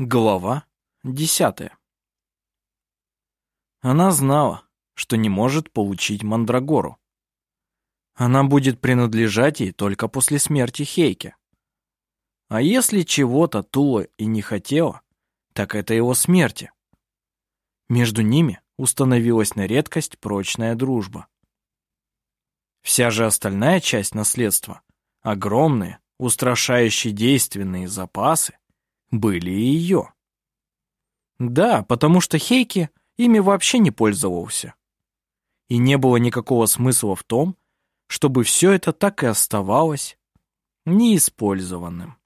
Глава десятая. Она знала, что не может получить Мандрагору. Она будет принадлежать ей только после смерти Хейки. А если чего-то Тула и не хотела, так это его смерти. Между ними установилась на редкость прочная дружба. Вся же остальная часть наследства, огромные, устрашающие действенные запасы, были ее. Да, потому что Хейки ими вообще не пользовался. И не было никакого смысла в том, чтобы все это так и оставалось неиспользованным.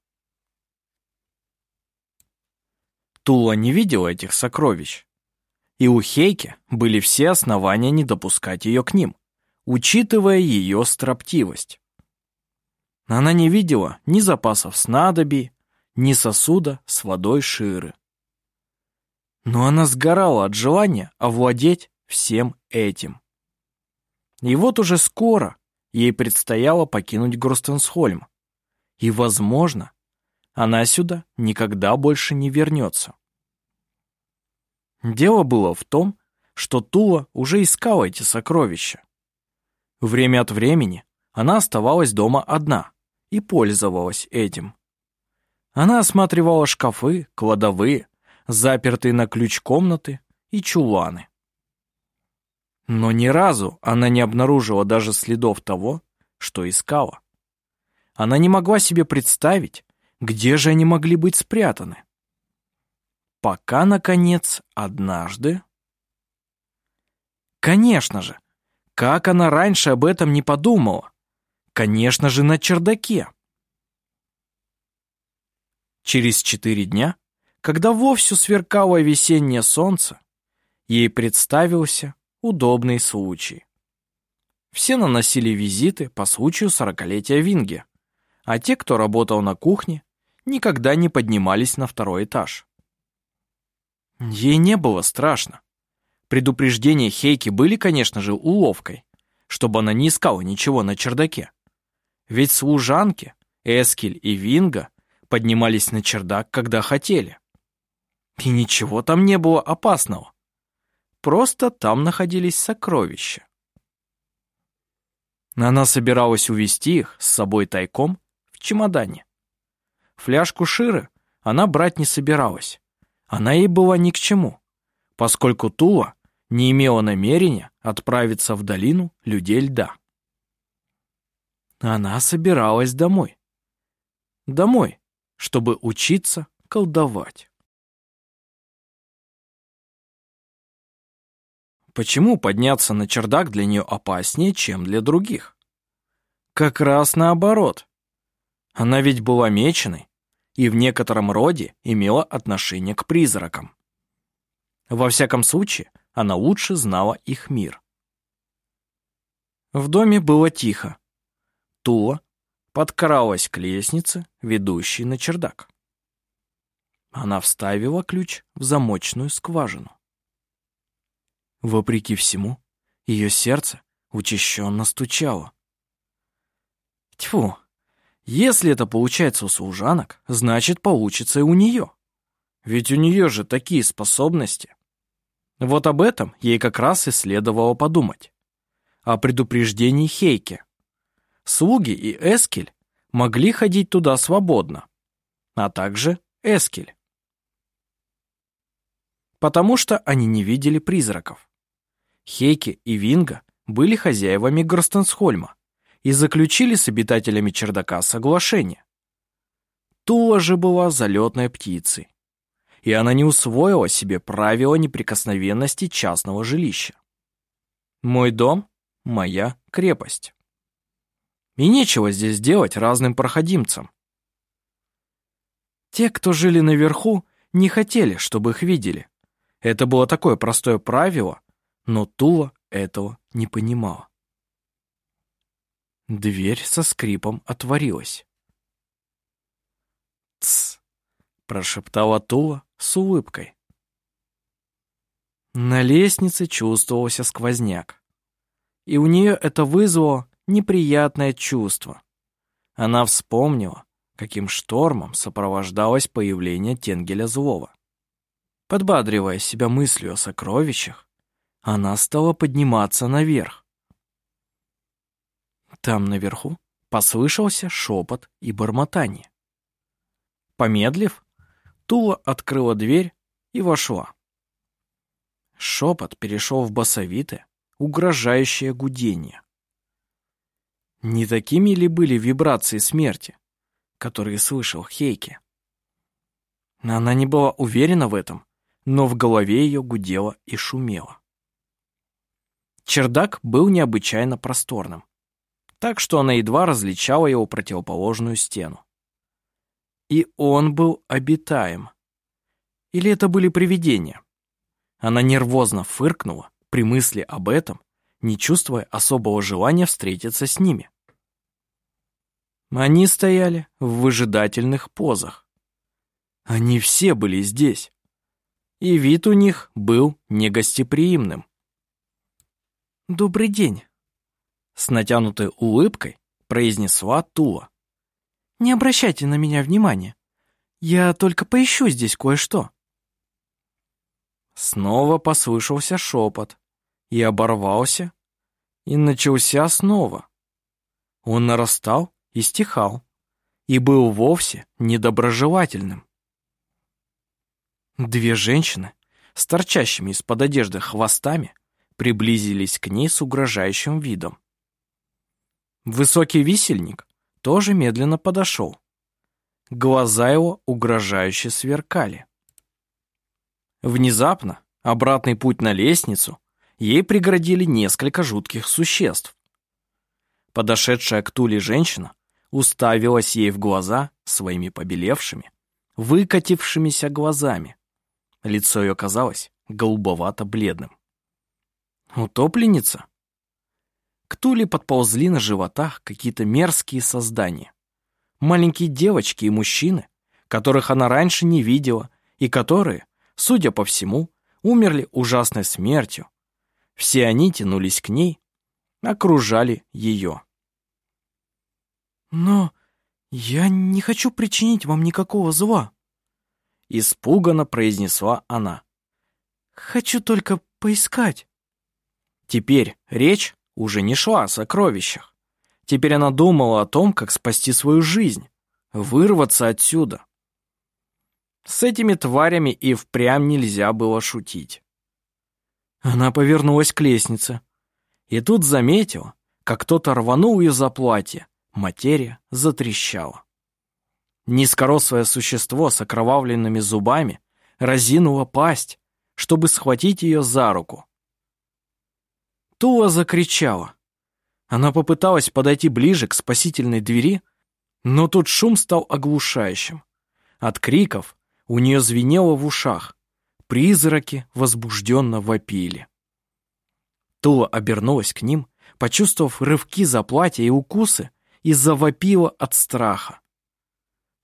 Тула не видела этих сокровищ, и у Хейки были все основания не допускать ее к ним, учитывая ее строптивость. Она не видела ни запасов снадобий, ни сосуда с водой Ширы. Но она сгорала от желания овладеть всем этим. И вот уже скоро ей предстояло покинуть Гростенсхольм. И, возможно, она сюда никогда больше не вернется. Дело было в том, что Тула уже искала эти сокровища. Время от времени она оставалась дома одна и пользовалась этим. Она осматривала шкафы, кладовые, запертые на ключ комнаты и чуланы. Но ни разу она не обнаружила даже следов того, что искала. Она не могла себе представить, где же они могли быть спрятаны. Пока, наконец, однажды... Конечно же, как она раньше об этом не подумала? Конечно же, на чердаке. Через четыре дня, когда вовсю сверкало весеннее солнце, ей представился удобный случай. Все наносили визиты по случаю сорокалетия Винги, а те, кто работал на кухне, никогда не поднимались на второй этаж. Ей не было страшно. Предупреждения Хейки были, конечно же, уловкой, чтобы она не искала ничего на чердаке. Ведь служанки, Эскель и Винга поднимались на чердак, когда хотели. И ничего там не было опасного. Просто там находились сокровища. Она собиралась увезти их с собой тайком в чемодане. Фляжку Ширы она брать не собиралась. Она ей была ни к чему, поскольку Тула не имела намерения отправиться в долину людей льда. Она собиралась домой. Домой, чтобы учиться колдовать. Почему подняться на чердак для нее опаснее, чем для других? Как раз наоборот. Она ведь была меченой и в некотором роде имела отношение к призракам. Во всяком случае, она лучше знала их мир. В доме было тихо. Тула подкралась к лестнице, ведущей на чердак. Она вставила ключ в замочную скважину. Вопреки всему, ее сердце учащенно стучало. Тьфу, если это получается у служанок, значит, получится и у нее. Ведь у нее же такие способности. Вот об этом ей как раз и следовало подумать. О предупреждении Хейке. Слуги и Эскель могли ходить туда свободно, а также Эскель. Потому что они не видели призраков. Хейки и Винга были хозяевами Горстенсхольма и заключили с обитателями чердака соглашение. Тула же была залетной птицей, и она не усвоила себе правила неприкосновенности частного жилища. Мой дом — моя крепость. И нечего здесь делать разным проходимцам. Те, кто жили наверху, не хотели, чтобы их видели. Это было такое простое правило, но Тула этого не понимала. Дверь со скрипом отворилась. «Тсс!» — прошептала Тула с улыбкой. На лестнице чувствовался сквозняк, и у нее это вызвало неприятное чувство. Она вспомнила, каким штормом сопровождалось появление Тенгеля Злого. Подбадривая себя мыслью о сокровищах, она стала подниматься наверх. Там наверху послышался шепот и бормотание. Помедлив, Тула открыла дверь и вошла. Шепот перешел в басовитое, угрожающее гудение. Не такими ли были вибрации смерти, которые слышал Хейке? Она не была уверена в этом, но в голове ее гудело и шумело. Чердак был необычайно просторным, так что она едва различала его противоположную стену. И он был обитаем. Или это были привидения? Она нервозно фыркнула при мысли об этом, не чувствуя особого желания встретиться с ними. Они стояли в выжидательных позах. Они все были здесь. И вид у них был негостеприимным. «Добрый день», — с натянутой улыбкой произнесла Тула. «Не обращайте на меня внимания. Я только поищу здесь кое-что». Снова послышался шепот, и оборвался, и начался снова. Он нарастал и стихал, и был вовсе недоброжелательным. Две женщины с торчащими из-под одежды хвостами приблизились к ней с угрожающим видом. Высокий висельник тоже медленно подошел. Глаза его угрожающе сверкали. Внезапно обратный путь на лестницу ей преградили несколько жутких существ. Подошедшая к Туле женщина уставилась ей в глаза своими побелевшими, выкатившимися глазами. Лицо ее казалось голубовато-бледным. Утопленница? К Туле подползли на животах какие-то мерзкие создания. Маленькие девочки и мужчины, которых она раньше не видела, и которые, судя по всему, умерли ужасной смертью. Все они тянулись к ней, окружали ее. «Но я не хочу причинить вам никакого зла», — испуганно произнесла она. «Хочу только поискать». Теперь речь уже не шла о сокровищах. Теперь она думала о том, как спасти свою жизнь, вырваться отсюда. С этими тварями и впрямь нельзя было шутить. Она повернулась к лестнице. И тут заметила, как кто-то рванул ее за платье. Материя затрещала. Низкорослое существо с окровавленными зубами разинуло пасть, чтобы схватить ее за руку. Тула закричала. Она попыталась подойти ближе к спасительной двери, но тут шум стал оглушающим. От криков у нее звенело в ушах. Призраки возбужденно вопили. Тула обернулась к ним, почувствовав рывки за платье и укусы, и завопила от страха.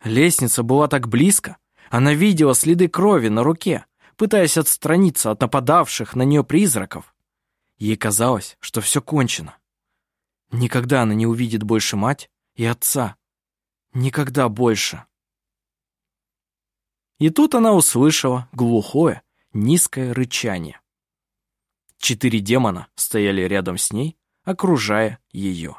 Лестница была так близко, она видела следы крови на руке, пытаясь отстраниться от нападавших на нее призраков. Ей казалось, что все кончено. Никогда она не увидит больше мать и отца. Никогда больше. И тут она услышала глухое, низкое рычание. Четыре демона стояли рядом с ней, окружая ее.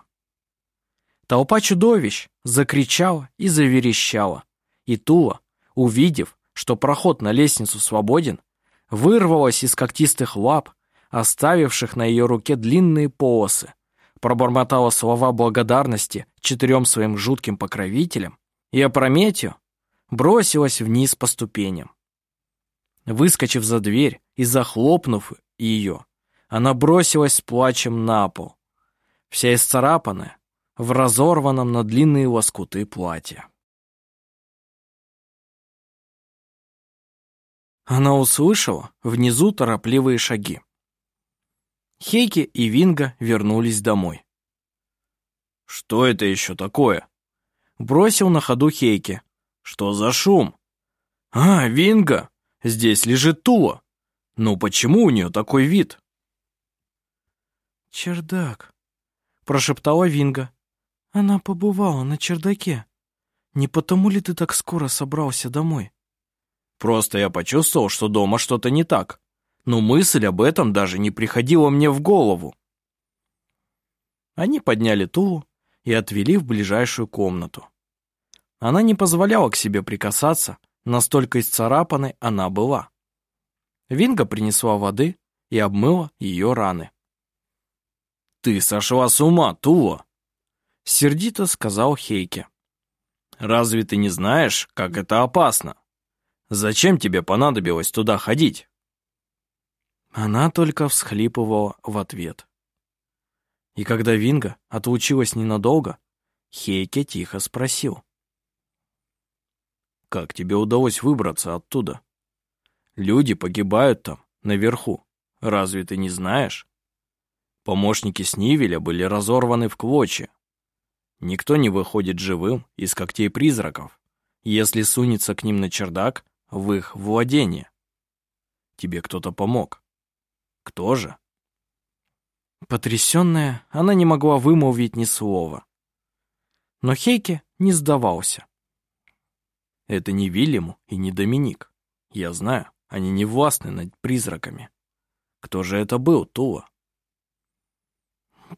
Толпа чудовищ закричала и заверещала, и Тула, увидев, что проход на лестницу свободен, вырвалась из когтистых лап оставивших на ее руке длинные полосы, пробормотала слова благодарности четырем своим жутким покровителям и опрометью бросилась вниз по ступеням. Выскочив за дверь и захлопнув ее, она бросилась с плачем на пол, вся исцарапанная, в разорванном на длинные лоскуты платья. Она услышала внизу торопливые шаги. Хейки и Винга вернулись домой. «Что это еще такое?» Бросил на ходу Хейки. «Что за шум?» «А, Винга! Здесь лежит Тула. Ну почему у нее такой вид?» «Чердак», — прошептала Винга. «Она побывала на чердаке. не потому ли ты так скоро собрался домой? Просто я почувствовал, что дома что-то не так. Но мысль об этом даже не приходила мне в голову. Они подняли Тулу и отвели в ближайшую комнату. Она не позволяла к себе прикасаться, настолько исцарапанной она была. Винга принесла воды и обмыла ее раны. «Ты сошла с ума, Тула!» — сердито сказал Хейке. «Разве ты не знаешь, как это опасно? Зачем тебе понадобилось туда ходить?» Она только всхлипывала в ответ. И когда Винга отлучилась ненадолго, Хейке тихо спросил. «Как тебе удалось выбраться оттуда? Люди погибают там, наверху. Разве ты не знаешь?» Помощники Снивеля были разорваны в клочья. Никто не выходит живым из когтей призраков, если сунется к ним на чердак в их владение. Тебе кто-то помог. Кто же? Потрясенная, она не могла вымолвить ни слова. Но Хейке не сдавался. Это не Вильям и не Доминик. Я знаю, они не властны над призраками. Кто же это был, Тула?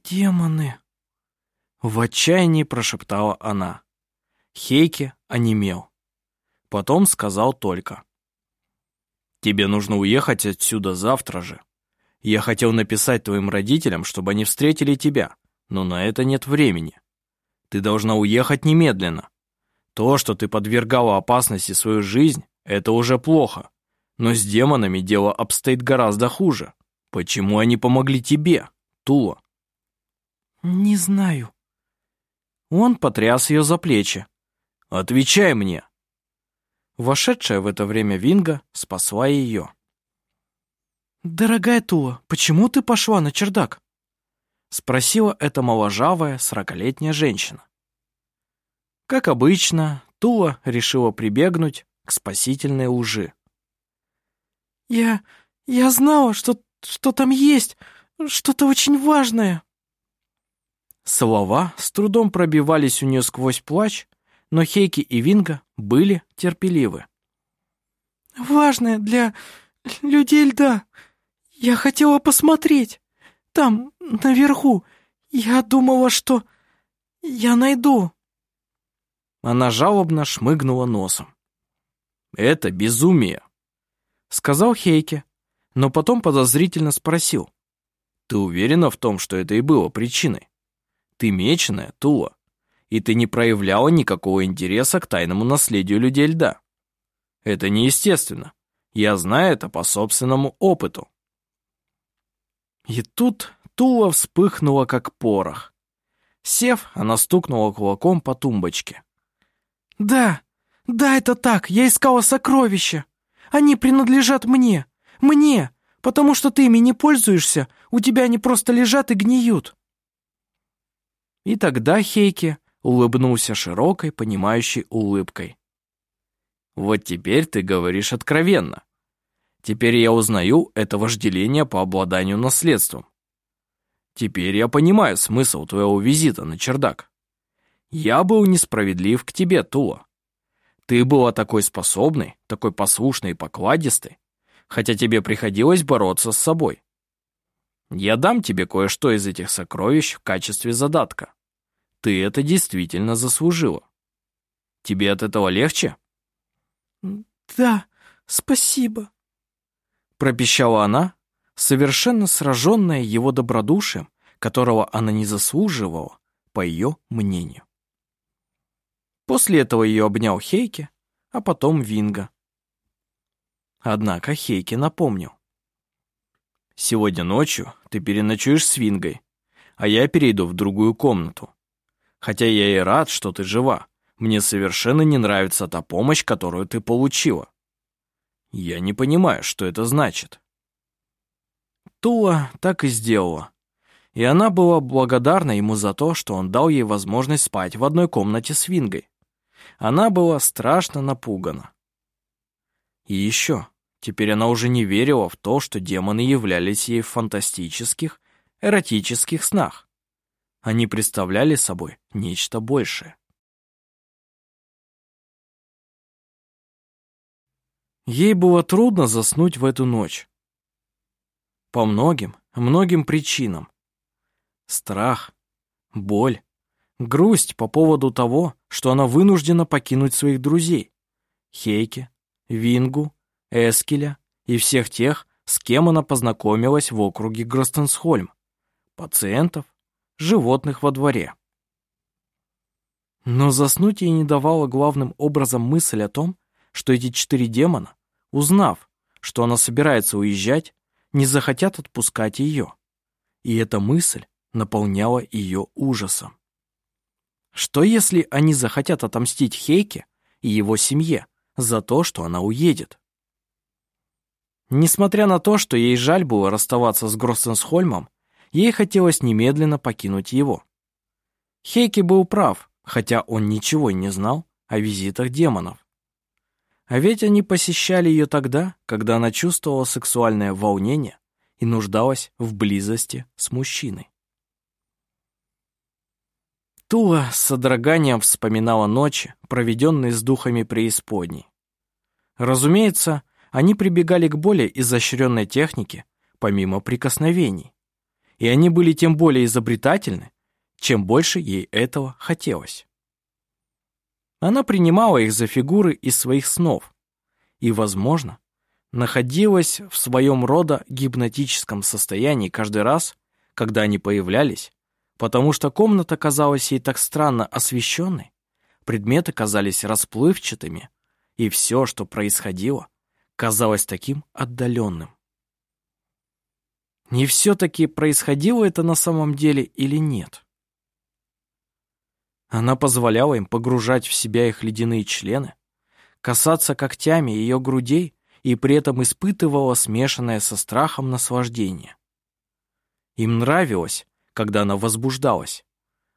«Демоны!» В отчаянии прошептала она. Хейке онемел. Потом сказал только. «Тебе нужно уехать отсюда завтра же. Я хотел написать твоим родителям, чтобы они встретили тебя, но на это нет времени. Ты должна уехать немедленно. То, что ты подвергала опасности свою жизнь, это уже плохо. Но с демонами дело обстоит гораздо хуже. Почему они помогли тебе, Тула?» «Не знаю». Он потряс ее за плечи. «Отвечай мне!» Вошедшая в это время Винга спасла ее. «Дорогая Тула, почему ты пошла на чердак?» Спросила эта моложавая сорокалетняя женщина. Как обычно, Тула решила прибегнуть к спасительной лжи. «Я... я знала, что, что там есть что-то очень важное». Слова с трудом пробивались у нее сквозь плач, но Хейки и Винга были терпеливы. «Важное для людей льда. Я хотела посмотреть. Там, наверху. Я думала, что я найду». Она жалобно шмыгнула носом. «Это безумие», — сказал Хейке, но потом подозрительно спросил. «Ты уверена в том, что это и было причиной?» Ты меченая, Тула, и ты не проявляла никакого интереса к тайному наследию людей льда. Это неестественно. Я знаю это по собственному опыту. И тут Тула вспыхнула, как порох. Сев, она стукнула кулаком по тумбочке. «Да, да, это так, я искала сокровища. Они принадлежат мне, мне, потому что ты ими не пользуешься, у тебя они просто лежат и гниют». И тогда Хейке улыбнулся широкой, понимающей улыбкой. «Вот теперь ты говоришь откровенно. Теперь я узнаю это вожделение по обладанию наследством. Теперь я понимаю смысл твоего визита на чердак. Я был несправедлив к тебе, Тула. Ты была такой способной, такой послушной и покладистой, хотя тебе приходилось бороться с собой. Я дам тебе кое-что из этих сокровищ в качестве задатка. Ты это действительно заслужила. Тебе от этого легче? Да, спасибо. Пропищала она, совершенно сраженная его добродушием, которого она не заслуживала, по ее мнению. После этого ее обнял Хейке, а потом Винга. Однако Хейке напомнил. Сегодня ночью ты переночуешь с Вингой, а я перейду в другую комнату. Хотя я и рад, что ты жива. Мне совершенно не нравится та помощь, которую ты получила. Я не понимаю, что это значит. Тула так и сделала. И она была благодарна ему за то, что он дал ей возможность спать в одной комнате с Вингой. Она была страшно напугана. И еще. Теперь она уже не верила в то, что демоны являлись ей в фантастических, эротических снах. Они представляли собой нечто большее. Ей было трудно заснуть в эту ночь. По многим, многим причинам. Страх, боль, грусть по поводу того, что она вынуждена покинуть своих друзей. Хейке, Вингу Эскеля и всех тех, с кем она познакомилась в округе Гростенсхольм, пациентов, животных во дворе. Но заснуть ей не давала главным образом мысль о том, что эти четыре демона, узнав, что она собирается уезжать, не захотят отпускать ее. И эта мысль наполняла ее ужасом. Что если они захотят отомстить Хейке и его семье за то, что она уедет? Несмотря на то, что ей жаль было расставаться с Гроссенсхольмом, ей хотелось немедленно покинуть его. Хейке был прав, хотя он ничего не знал о визитах демонов. А ведь они посещали ее тогда, когда она чувствовала сексуальное волнение и нуждалась в близости с мужчиной. Тула с содроганием вспоминала ночи, проведенные с духами преисподней. Разумеется, они прибегали к более изощренной технике, помимо прикосновений. И они были тем более изобретательны, чем больше ей этого хотелось. Она принимала их за фигуры из своих снов и, возможно, находилась в своем рода гипнотическом состоянии каждый раз, когда они появлялись, потому что комната казалась ей так странно освещенной, предметы казались расплывчатыми, и все, что происходило, казалось таким отдаленным. Не все-таки происходило это на самом деле или нет? Она позволяла им погружать в себя их ледяные члены, касаться когтями ее грудей и при этом испытывала смешанное со страхом наслаждение. Им нравилось, когда она возбуждалась.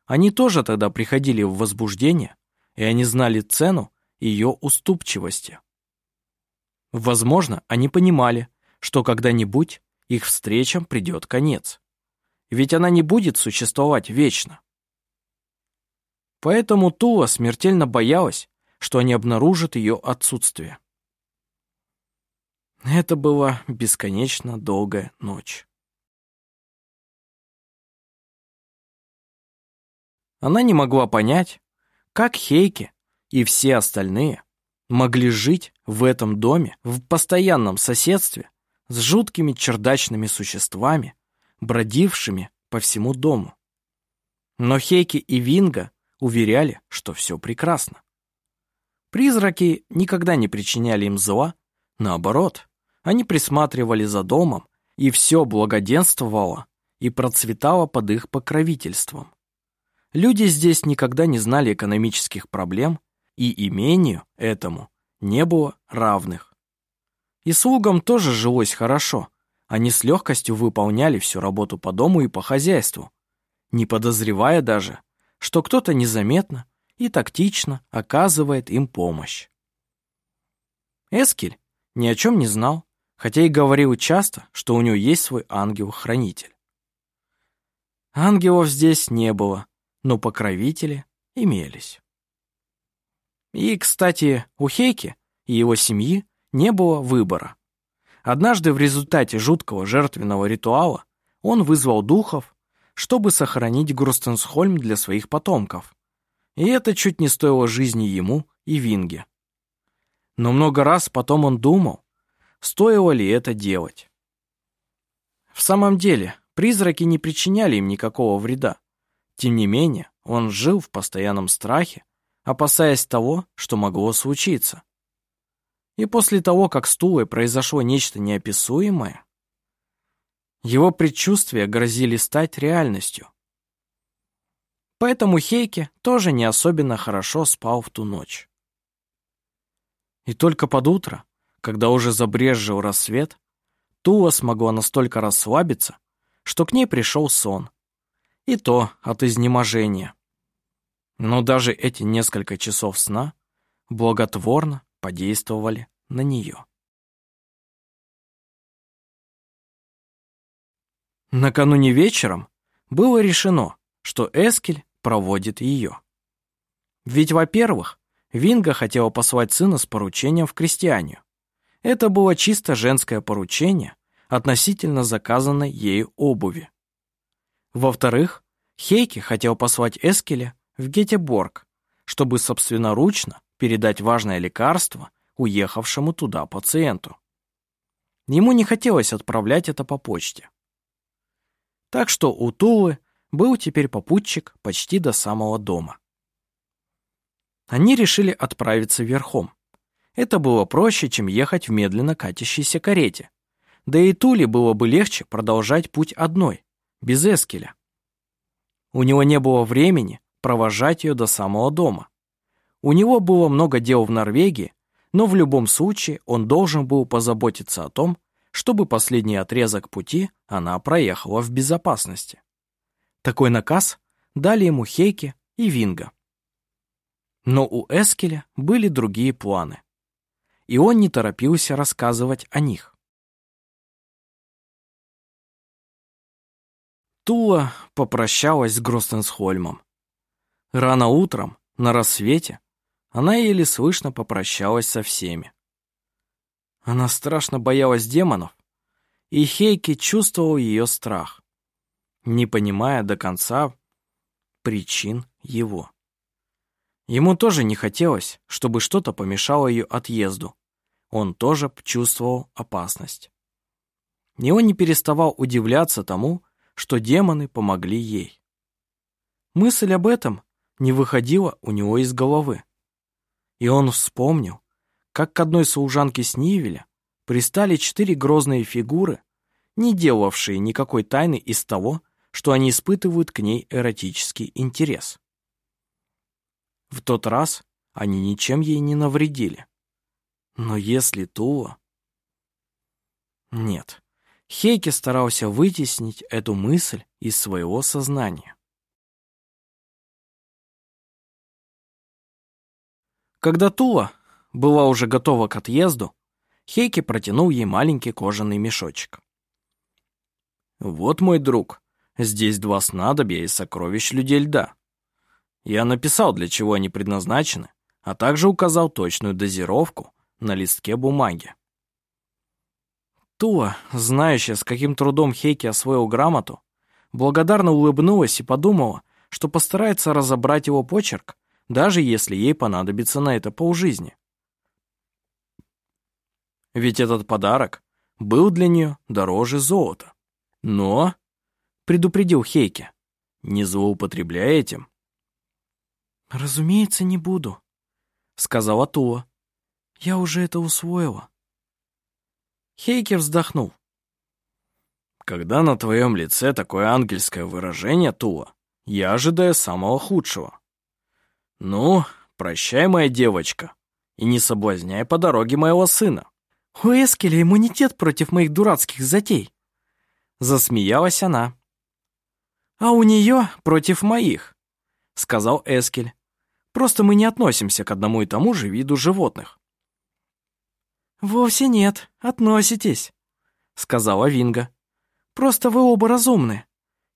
Они тоже тогда приходили в возбуждение, и они знали цену ее уступчивости. Возможно, они понимали, что когда-нибудь их встречам придет конец. Ведь она не будет существовать вечно. Поэтому Тула смертельно боялась, что они обнаружат ее отсутствие. Это была бесконечно долгая ночь. Она не могла понять, как Хейке и все остальные могли жить в этом доме в постоянном соседстве с жуткими чердачными существами, бродившими по всему дому. Но Хейки и Винга уверяли, что все прекрасно. Призраки никогда не причиняли им зла, наоборот, они присматривали за домом, и все благоденствовало и процветало под их покровительством. Люди здесь никогда не знали экономических проблем, и имению этому не было равных. И слугам тоже жилось хорошо, они с легкостью выполняли всю работу по дому и по хозяйству, не подозревая даже, что кто-то незаметно и тактично оказывает им помощь. Эскель ни о чем не знал, хотя и говорил часто, что у него есть свой ангел-хранитель. Ангелов здесь не было, но покровители имелись. И, кстати, у Хейки и его семьи не было выбора. Однажды в результате жуткого жертвенного ритуала он вызвал духов чтобы сохранить Грустенсхольм для своих потомков. И это чуть не стоило жизни ему и Винге. Но много раз потом он думал, стоило ли это делать. В самом деле, призраки не причиняли им никакого вреда. Тем не менее, он жил в постоянном страхе, опасаясь того, что могло случиться. И после того, как с Тулой произошло нечто неописуемое, его предчувствия грозили стать реальностью. Поэтому Хейке тоже не особенно хорошо спал в ту ночь. И только под утро, когда уже забрезжил рассвет, Тула смогла настолько расслабиться, что к ней пришел сон. И то от изнеможения. Но даже эти несколько часов сна благотворно подействовали на нее. Накануне вечером было решено, что Эскель проводит ее. Ведь, во-первых, Винга хотела послать сына с поручением в крестьянию. Это было чисто женское поручение относительно заказанной ею обуви. Во-вторых, Хейки хотел послать Эскеля в Гетеборг, чтобы собственноручно передать важное лекарство уехавшему туда пациенту. Ему не хотелось отправлять это по почте. Так что у Тулы был теперь попутчик почти до самого дома. Они решили отправиться верхом. Это было проще, чем ехать в медленно катящейся карете. Да и Туле было бы легче продолжать путь одной, без Эскеля. У него не было времени провожать ее до самого дома. У него было много дел в Норвегии, но в любом случае он должен был позаботиться о том, чтобы последний отрезок пути она проехала в безопасности. Такой наказ дали ему Хейке и Винга. Но у Эскеля были другие планы, и он не торопился рассказывать о них. Тула попрощалась с Гростенсхольмом. Рано утром, на рассвете, она еле слышно попрощалась со всеми. Она страшно боялась демонов, и Хейки чувствовал ее страх, не понимая до конца причин его. Ему тоже не хотелось, чтобы что-то помешало ее отъезду. Он тоже чувствовал опасность. И он не переставал удивляться тому, что демоны помогли ей. Мысль об этом не выходила у него из головы. И он вспомнил, как к одной служанке Снивеля пристали четыре грозные фигуры, не делавшие никакой тайны из того, что они испытывают к ней эротический интерес. В тот раз они ничем ей не навредили. Но если Тула... Нет, Хейке старался вытеснить эту мысль из своего сознания. Когда Тула была уже готова к отъезду, Хейки протянул ей маленький кожаный мешочек. «Вот, мой друг, здесь два снадобья и сокровищ людей льда. Я написал, для чего они предназначены, а также указал точную дозировку на листке бумаги». Тула, знающая, с каким трудом Хейки освоил грамоту, благодарно улыбнулась и подумала, что постарается разобрать его почерк даже если ей понадобится на это полжизни. Ведь этот подарок был для нее дороже золота. Но, предупредил Хейке, не злоупотребляй этим. «Разумеется, не буду», — сказала Тула. «Я уже это усвоила». Хейке вздохнул. «Когда на твоем лице такое ангельское выражение, Тула, я ожидаю самого худшего. «Ну, прощай, моя девочка, и не соблазняй по дороге моего сына». «У Эскеля иммунитет против моих дурацких затей», — засмеялась она. «А у нее против моих», — сказал Эскель. «Просто мы не относимся к одному и тому же виду животных». «Вовсе нет, относитесь», — сказала Винга. «Просто вы оба разумны.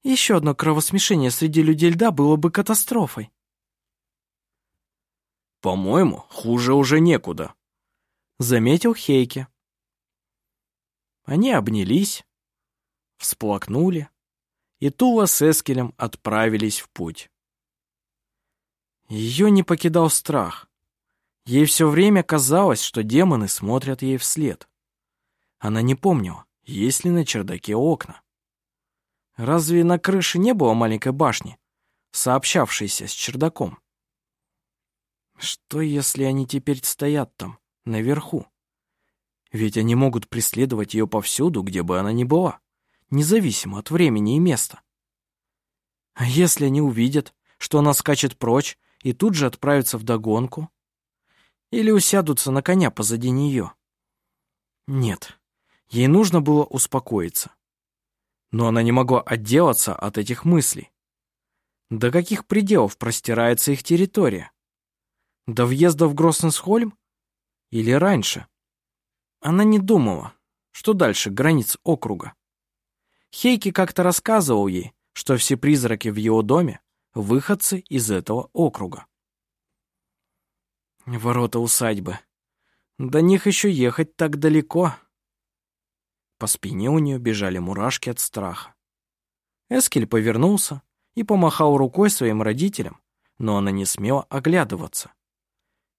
Еще одно кровосмешение среди людей льда было бы катастрофой». «По-моему, хуже уже некуда», — заметил Хейке. Они обнялись, всплакнули, и Тула с Эскелем отправились в путь. Ее не покидал страх. Ей все время казалось, что демоны смотрят ей вслед. Она не помнила, есть ли на чердаке окна. Разве на крыше не было маленькой башни, сообщавшейся с чердаком? Что, если они теперь стоят там, наверху? Ведь они могут преследовать ее повсюду, где бы она ни была, независимо от времени и места. А если они увидят, что она скачет прочь и тут же отправятся в догонку? Или усядутся на коня позади нее? Нет, ей нужно было успокоиться. Но она не могла отделаться от этих мыслей. До каких пределов простирается их территория? До въезда в Гроссенсхольм? Или раньше? Она не думала, что дальше границ округа. Хейки как-то рассказывал ей, что все призраки в его доме — выходцы из этого округа. Ворота усадьбы. До них еще ехать так далеко. По спине у нее бежали мурашки от страха. Эскель повернулся и помахал рукой своим родителям, но она не смела оглядываться.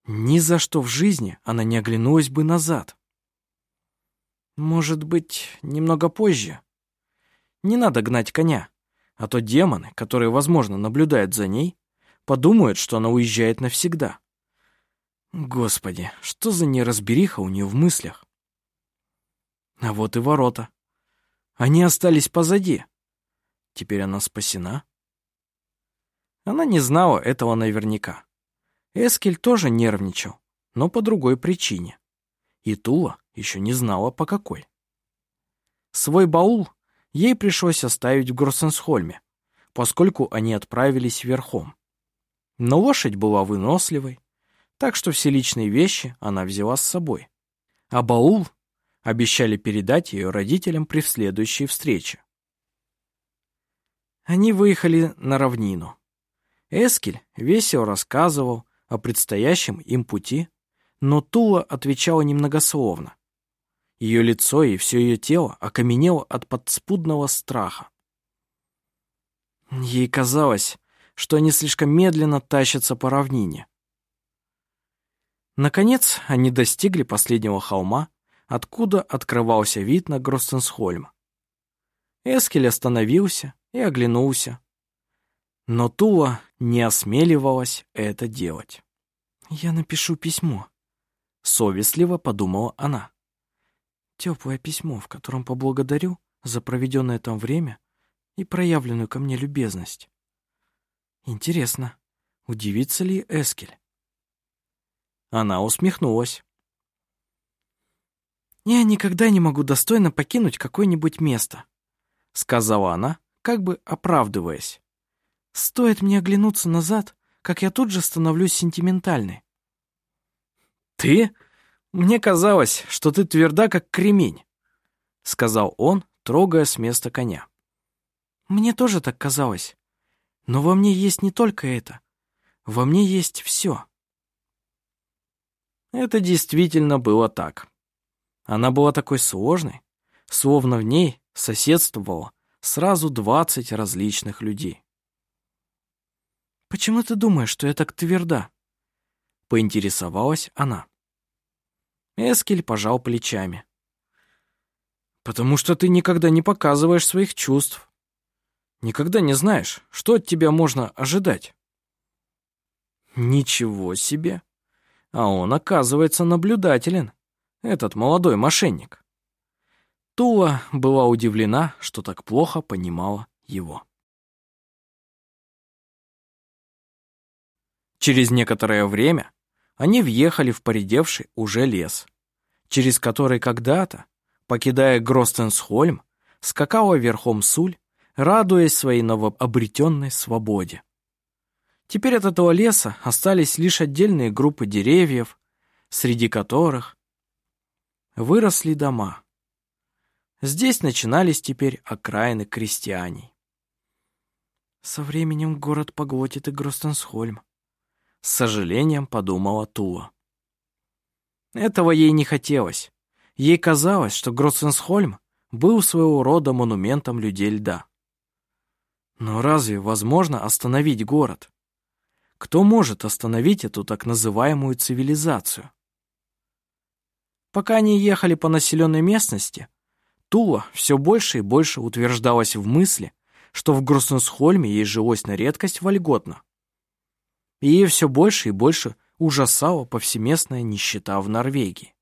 Ни за что в жизни она не оглянулась бы назад. Может быть, немного позже. Не надо гнать коня, а то демоны, которые, возможно, наблюдают за ней, подумают, что она уезжает навсегда. Господи, что за неразбериха у нее в мыслях? А вот и ворота. Они остались позади. Теперь она спасена? Она не знала этого наверняка. Эскель тоже нервничал, но по другой причине. И Тула еще не знала, по какой. Свой баул ей пришлось оставить в Гроссенсхольме, поскольку они отправились верхом. Но лошадь была выносливой, так что все личные вещи она взяла с собой. А баул обещали передать ее родителям при следующей встрече. Они выехали на равнину. Эскель весело рассказывал о предстоящем им пути, но Тула отвечала немногословно. Ее лицо и все ее тело окаменело от подспудного страха. Ей казалось, что они слишком медленно тащатся по равнине. Наконец, они достигли последнего холма, откуда открывался вид на Гростенсхольм. Эскель остановился и оглянулся. Но Тула не осмеливалась это делать. «Я напишу письмо», — совестливо подумала она. Теплое письмо, в котором поблагодарю за проведенное там время и проявленную ко мне любезность. Интересно, удивится ли Эскель? Она усмехнулась. «Я никогда не могу достойно покинуть какое-нибудь место», сказала она, как бы оправдываясь. «Стоит мне оглянуться назад, как я тут же становлюсь сентиментальной». «Ты?» «Мне казалось, что ты тверда, как кремень», — сказал он, трогая с места коня. «Мне тоже так казалось. Но во мне есть не только это. Во мне есть все». Это действительно было так. Она была такой сложной, словно в ней соседствовало сразу двадцать различных людей. «Почему ты думаешь, что я так тверда?» — поинтересовалась она. Эскель пожал плечами. «Потому что ты никогда не показываешь своих чувств. Никогда не знаешь, что от тебя можно ожидать». «Ничего себе! А он, оказывается, наблюдателен, этот молодой мошенник». Тула была удивлена, что так плохо понимала его. Через некоторое время они въехали в поредевший уже лес, через который когда-то, покидая Гростенсхольм, скакала верхом Суль, радуясь своей новообретенной свободе. Теперь от этого леса остались лишь отдельные группы деревьев, среди которых выросли дома. Здесь начинались теперь окраины крестьяний. Со временем город поглотит и Гростенсхольм, с сожалением подумала Тула. Этого ей не хотелось. Ей казалось, что Гроссенсхольм был своего рода монументом людей льда. Но разве возможно остановить город? Кто может остановить эту так называемую цивилизацию? Пока они ехали по населенной местности, Тула все больше и больше утверждалась в мысли, что в Гроссенсхольме ей жилось на редкость вольготно и ей все больше и больше ужасала повсеместная нищета в Норвегии.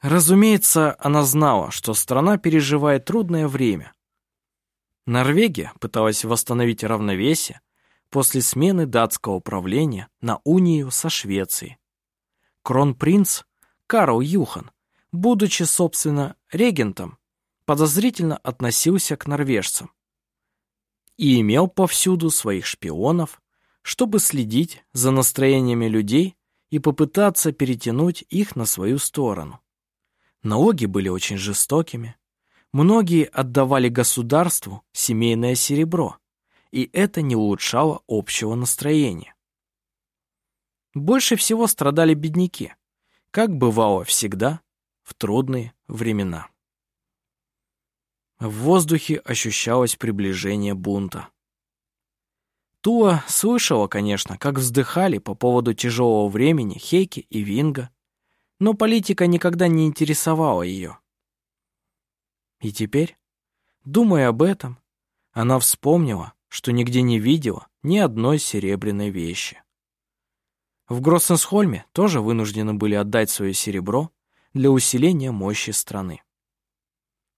Разумеется, она знала, что страна переживает трудное время. Норвегия пыталась восстановить равновесие после смены датского правления на унию со Швецией. Кронпринц Карл Юхан, будучи, собственно, регентом, подозрительно относился к норвежцам и имел повсюду своих шпионов, чтобы следить за настроениями людей и попытаться перетянуть их на свою сторону. Налоги были очень жестокими. Многие отдавали государству семейное серебро, и это не улучшало общего настроения. Больше всего страдали бедняки, как бывало всегда в трудные времена. В воздухе ощущалось приближение бунта. Туа слышала, конечно, как вздыхали по поводу тяжелого времени Хейки и Винга, но политика никогда не интересовала ее. И теперь, думая об этом, она вспомнила, что нигде не видела ни одной серебряной вещи. В Гроссенсхольме тоже вынуждены были отдать свое серебро для усиления мощи страны.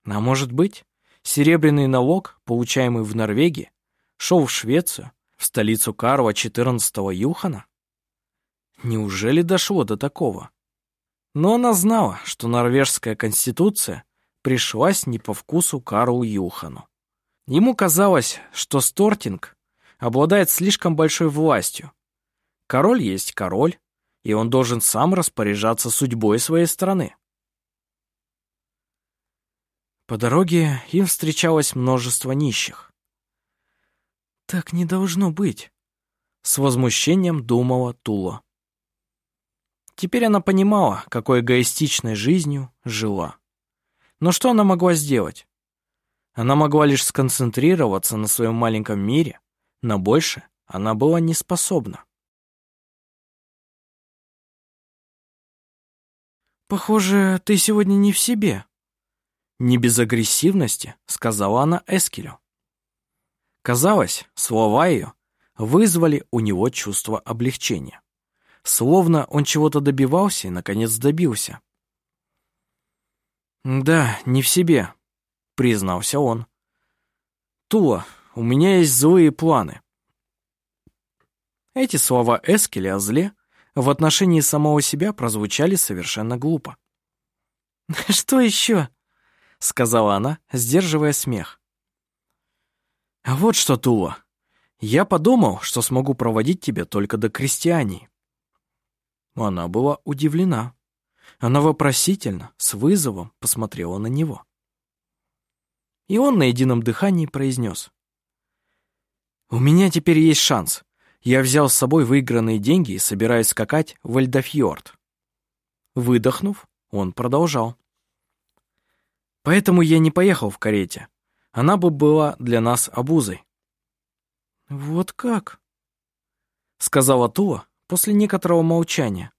А может быть, серебряный налог, получаемый в Норвегии, шел в Швецию, в столицу Карла XIV Юхана? Неужели дошло до такого? Но она знала, что норвежская конституция пришлась не по вкусу Карлу Юхану. Ему казалось, что Стортинг обладает слишком большой властью. Король есть король, и он должен сам распоряжаться судьбой своей страны. По дороге им встречалось множество нищих. «Так не должно быть», — с возмущением думала Тула. Теперь она понимала, какой эгоистичной жизнью жила. Но что она могла сделать? Она могла лишь сконцентрироваться на своем маленьком мире, но больше она была не способна. «Похоже, ты сегодня не в себе», «Не без агрессивности», — сказала она Эскелю. Казалось, слова ее вызвали у него чувство облегчения. Словно он чего-то добивался и, наконец, добился. «Да, не в себе», — признался он. «Тула, у меня есть злые планы». Эти слова Эскеля о зле в отношении самого себя прозвучали совершенно глупо. «Что еще?» — сказала она, сдерживая смех. «А вот что, Тула, я подумал, что смогу проводить тебя только до крестьяне». Она была удивлена. Она вопросительно, с вызовом посмотрела на него. И он на едином дыхании произнес. «У меня теперь есть шанс. Я взял с собой выигранные деньги и собираюсь скакать в Эльдафьорд». Выдохнув, он продолжал. Поэтому я не поехал в карете. Она бы была для нас обузой. «Вот как?» — сказала Тула после некоторого молчания.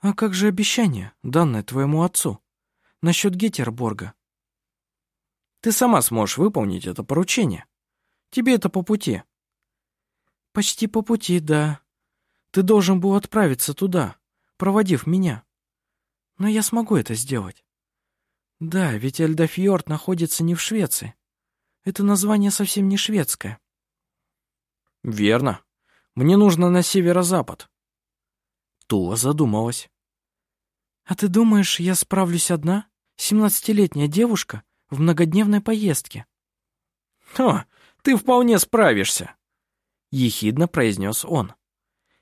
«А как же обещание, данное твоему отцу, насчет Гетерборга?» «Ты сама сможешь выполнить это поручение. Тебе это по пути». «Почти по пути, да. Ты должен был отправиться туда, проводив меня. Но я смогу это сделать. Да, ведь Эльдафьорд находится не в Швеции. Это название совсем не шведское. Верно. Мне нужно на северо-запад. Тула задумалась. А ты думаешь, я справлюсь одна? Семнадцатилетняя девушка в многодневной поездке. О, ты вполне справишься, ехидно произнес он.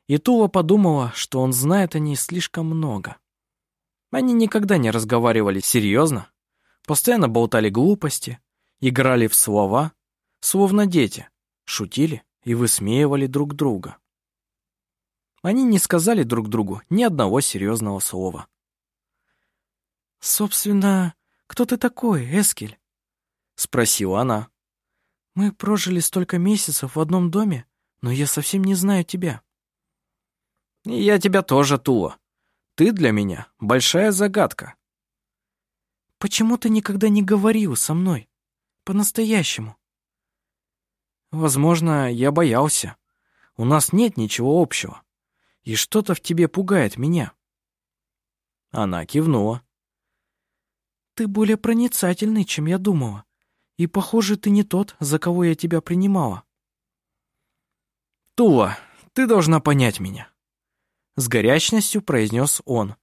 И Тула подумала, что он знает о ней слишком много. Они никогда не разговаривали серьезно, постоянно болтали глупости, играли в слова, словно дети, шутили и высмеивали друг друга. Они не сказали друг другу ни одного серьезного слова. «Собственно, кто ты такой, Эскель?» — спросила она. «Мы прожили столько месяцев в одном доме, но я совсем не знаю тебя». «Я тебя тоже, Тула», ты для меня большая загадка. Почему ты никогда не говорил со мной? По-настоящему. Возможно, я боялся. У нас нет ничего общего. И что-то в тебе пугает меня. Она кивнула. Ты более проницательный, чем я думала. И, похоже, ты не тот, за кого я тебя принимала. Тула, ты должна понять меня. С горячностью произнес он.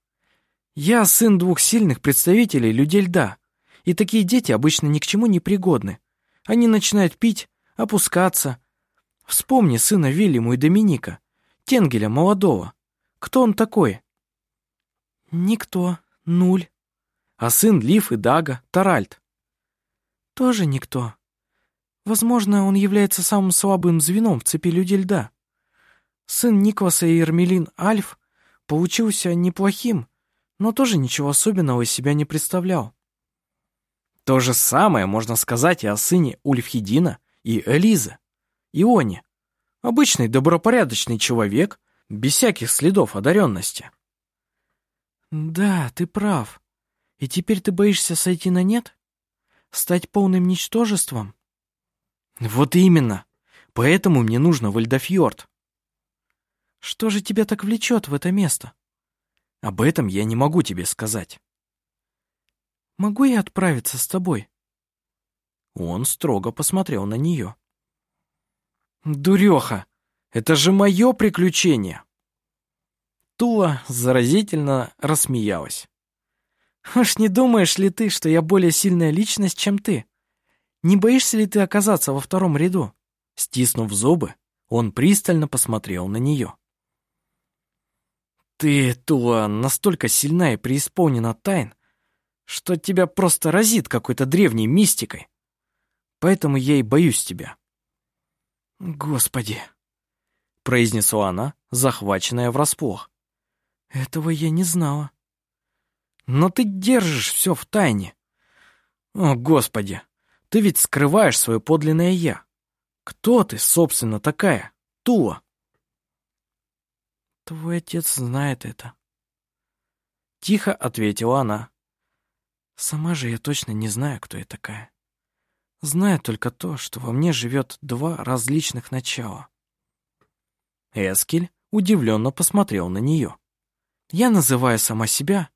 «Я сын двух сильных представителей людей льда, и такие дети обычно ни к чему не пригодны. Они начинают пить, опускаться. Вспомни сына Вильяму и Доминика, Тенгеля молодого. Кто он такой?» «Никто. Нуль. А сын Лив и Дага, Таральд?» «Тоже никто. Возможно, он является самым слабым звеном в цепи людей льда. Сын Никваса и Ермелин Альф получился неплохим, но тоже ничего особенного из себя не представлял. То же самое можно сказать и о сыне Ульфхедина и Элизы, Ионе. Обычный добропорядочный человек, без всяких следов одаренности. Да, ты прав. И теперь ты боишься сойти на нет? Стать полным ничтожеством? Вот именно. Поэтому мне нужно Вальдафьорд. Что же тебя так влечет в это место? Об этом я не могу тебе сказать. Могу я отправиться с тобой? Он строго посмотрел на нее. Дуреха, это же мое приключение. Тула заразительно рассмеялась. Уж не думаешь ли ты, что я более сильная личность, чем ты? Не боишься ли ты оказаться во втором ряду? Стиснув зубы, он пристально посмотрел на нее. Ты, Тула, настолько сильна и преисполнена тайн, что тебя просто разит какой-то древней мистикой. Поэтому я и боюсь тебя. Господи, произнесла она, захваченная врасплох. Этого я не знала. Но ты держишь все в тайне. О, Господи, ты ведь скрываешь свое подлинное «я». Кто ты, собственно, такая, Тула? Твой отец знает это. Тихо ответила она. Сама же я точно не знаю, кто я такая. Знаю только то, что во мне живет два различных начала. Эскель удивленно посмотрел на нее. Я называю сама себя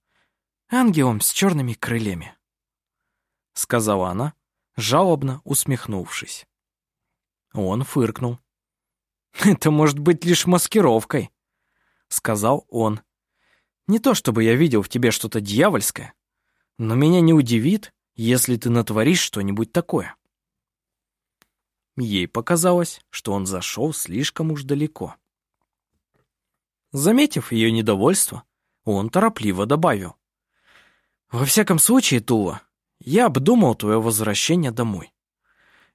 ангелом с черными крыльями, сказала она, жалобно усмехнувшись. Он фыркнул. «Это может быть лишь маскировкой», — сказал он. «Не то чтобы я видел в тебе что-то дьявольское, но меня не удивит, если ты натворишь что-нибудь такое». Ей показалось, что он зашел слишком уж далеко. Заметив ее недовольство, он торопливо добавил. «Во всяком случае, Тула, я обдумал твое возвращение домой.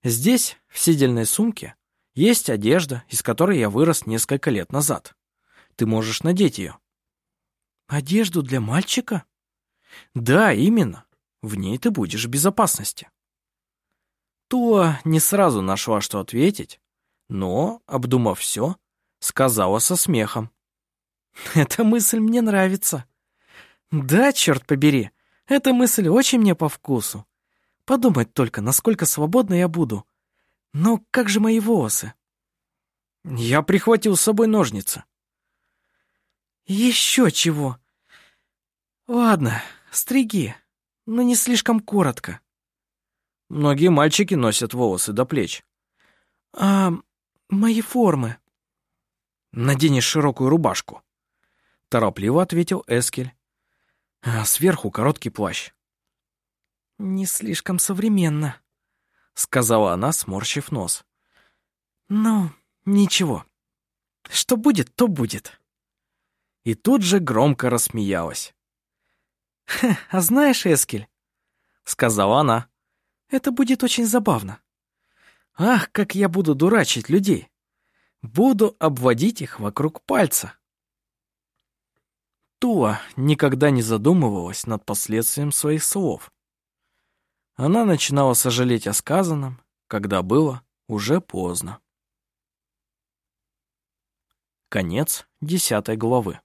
Здесь, в сидельной сумке, есть одежда, из которой я вырос несколько лет назад. Ты можешь надеть ее». «Одежду для мальчика?» «Да, именно. В ней ты будешь в безопасности». Туа не сразу нашла, что ответить, но, обдумав все, сказала со смехом. «Эта мысль мне нравится». «Да, черт побери, эта мысль очень мне по вкусу. Подумать только, насколько свободно я буду. Но как же мои волосы?» «Я прихватил с собой ножницы». «Еще чего?» «Ладно, стриги, но не слишком коротко». Многие мальчики носят волосы до плеч. «А мои формы?» «Наденешь широкую рубашку», — торопливо ответил Эскель. «А сверху короткий плащ». «Не слишком современно», — сказала она, сморщив нос. «Ну, ничего. Что будет, то будет». И тут же громко рассмеялась. «А знаешь, Эскель», — сказала она, — «это будет очень забавно. Ах, как я буду дурачить людей! Буду обводить их вокруг пальца». Туа никогда не задумывалась над последствием своих слов. Она начинала сожалеть о сказанном, когда было уже поздно. Конец десятой главы.